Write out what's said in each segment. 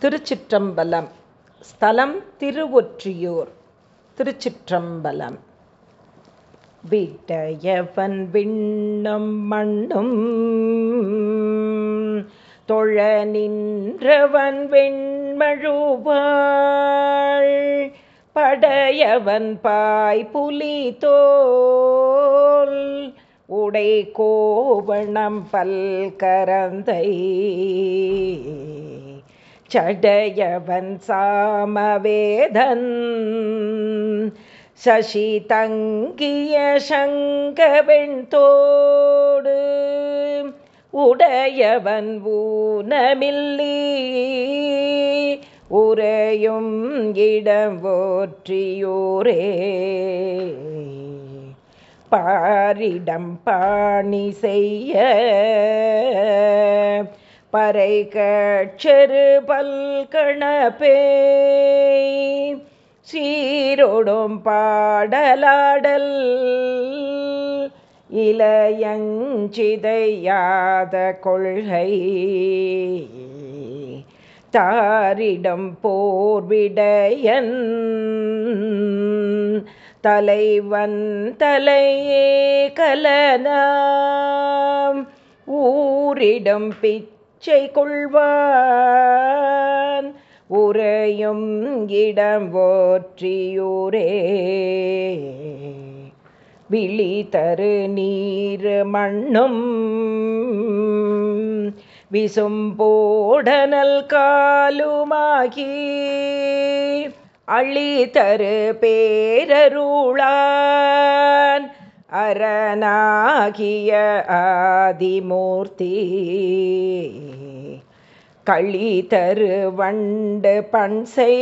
திருச்சிற்றம்பலம். ஸ்தலம் திருவொற்றியூர். திருச்சிற்றம்பலம். விட்டயவன் விண்ணும் மண்ணும் தொழ நின்றவன் வெண்மழுவாள். படையவன் பாய் புலி தோல். உடை கோவணம் பல்கரந்தை சடையவன் சாமவேதன் சசி தங்கிய சங்கவெண் தோடு உடையவன் ஊனமில்லி உரையும் இடம் ஓற்றியூரே பாரிடம் பாணி செய்ய பறை கட்சரு பல்கணப்பே சீரோடும் பாடலாடல் இளையஞ்சிதையாத கொள்கை. தாரிடம் போர்விடையன் தலைவன் தலையே கலனாம். ஊரிடம் பிச்சை கொள்வான். உரையும் இடம் ஓற்றியூரே விழி தரு நீர் மண்ணும். விசும்போடனல் காலுமாகி. அழி தரு பேரருளான். அரணாகிய ஆதிமூர்த்தி. களி தரு வண்டு பண்சை.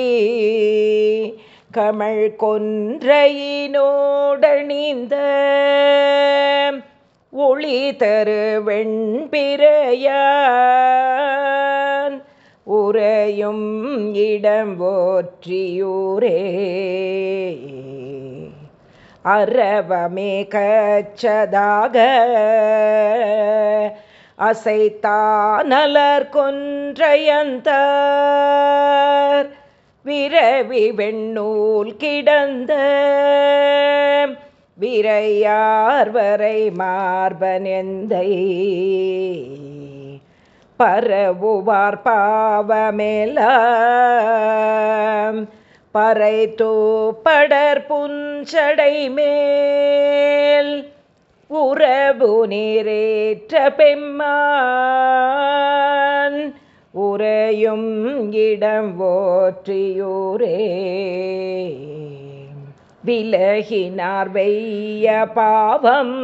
கமல் கொன்றையினோடணிந்த ஒளி தரு வெண்பிரையான் உரையும் இடம் ஓற்றியூரே அறவமே கச்சதாக. அசைத்தானலர் கொன்றையந்தார் விரவி வெண்ணூல் கிடந்த விரையார் வரை மார்பனெந்தை பரவுவார் பாவமேலாம் பறை தூப்படர் புஞ்சடை மேல் உறவு நீரேற்ற பெம்மான் உரையும் இடம் ஓற்றியூரே விலகினார் வெய்ய பாவம்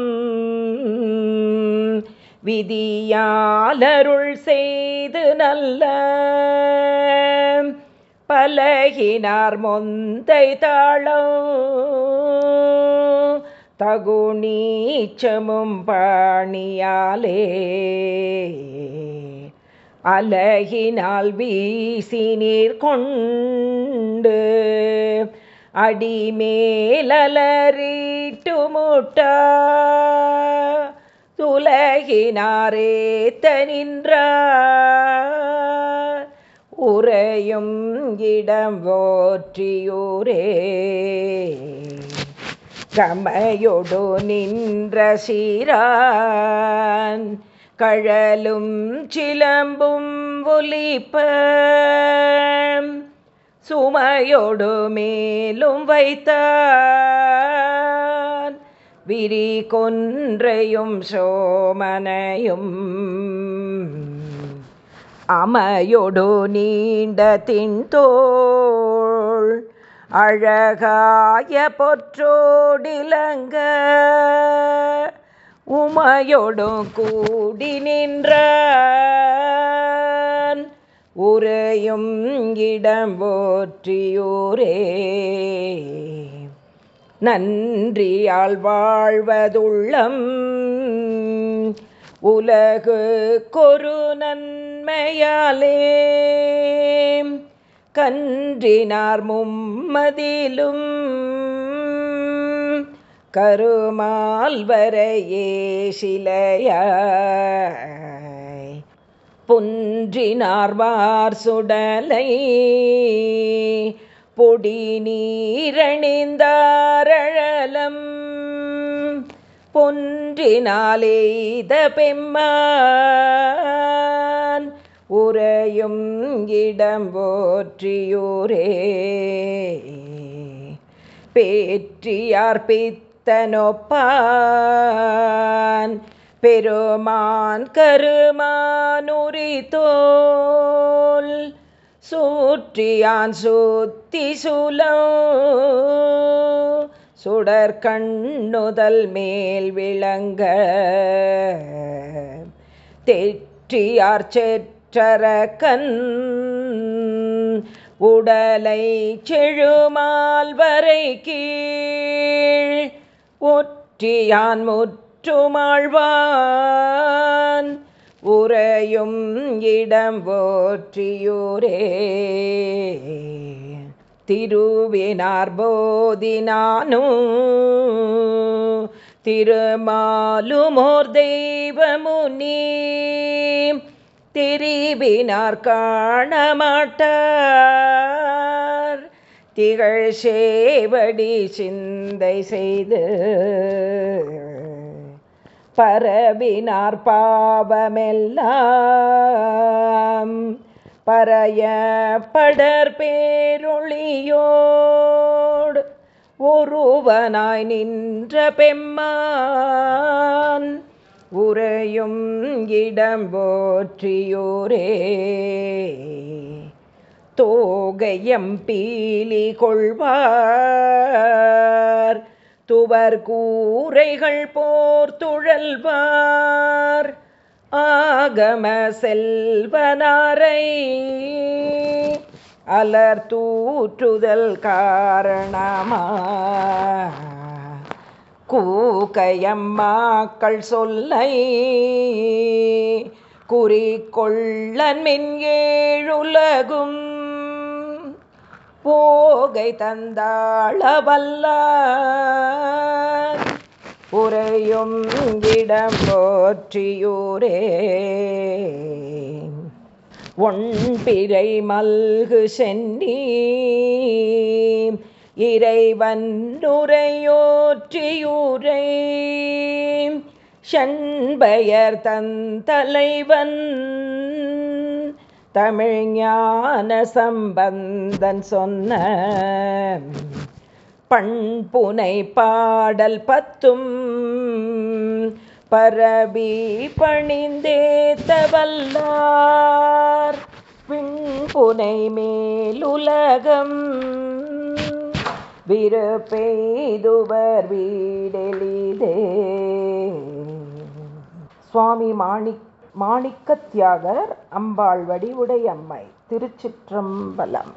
விதியாலருள் செய்து நல்ல. பலகினார் மொந்தை தாழம் தாளம் தகுநீச்சமும் பாணியாலே. அலகினால் வீசி நீர் கொண்டு அடிமேலலறிட்டு முட்டா துலகினாரே நின்றார் உறையும் இடம் ஓற்றியூரே கமையொடு நின்ற சீரான் கழலும் சிலம்பும் ஒலிப்ப சுமையொடு மேலும் வைத்தான். விரி கொன்றையும் சோமனையும் அமையொடு நீண்ட தின்தோள் அழகாய பொற்றோடிலங்க. உமையொடும் கூடி நின்ற உரையும் இடம் போற்றியூரே. நன்றியால் வாழ்வதுள்ளம் உலகு கொரு நன்மையாலே. கன்றினார் மும்மதிலும். கருமால் வரையே சிலையாய். புன்றினார்வார் சுடலை. பொடி நீரணிந்தாரழலம் பொன்றினாலேத பெம்மா. உறையும் இடம் போற்றியூரே. பேற்றியார் பித்தனொப்பான் பெருமான் கருமானுரி தோல் சூற்றியான் சூத்தி சுலோ சுடர் கண்ணுதல் மேல் விளங்க. தெற்றியார் செற்ற செற்றரக்கன் உடலை செழுமால் வரை கீழ் ஒற்றியான் முற்றுமாழ்வான். உறையும் இடம் போற்றியூரே. திருவினார் போதினானும் திருமாலுமோர் தெய்வமுனி. திரிவினார் காணமாட்டார். திகழ் சேவடி சிந்தை செய்து பரவினார் பாவமெல்லாம். பறைய படற்பேருளியோடு ஒருவனாய் நின்ற பெம்மான். உறையும் இடம் போற்றியோரே. தோகையம் பீலி கொள்வார். துவர் கூரைகள் போர் துழல்வார். ஆகம செல்வனாரை அலர் தூற்றுதல் காரணமா கூக்கையம்மாக்கள் சொல்லை குறிக்கொள்ளன் மின் ஏழுலகும் போகை தந்தாளவல்ல உரையும் இடம் போற்றியூரே. ஒன்பிரை மல்கு சென்னி. இறைவன் நுரையோற்றியூரை ஷண்பயர் தந்தலைவன் தமிழ் ஞான சம்பந்தன் சொன்ன பண்புனை பாடல் பத்தும். பரவி பணிந்தேத்தவல்லார் பின்புனை மேலுலகம். விருப்பெய்துவர் வீடெளிதே. சுவாமி மாணிக் மாணிக்கத்தியாகர் அம்பாள் வடிவுடை அம்மை திருச்சிற்றம்பலம்.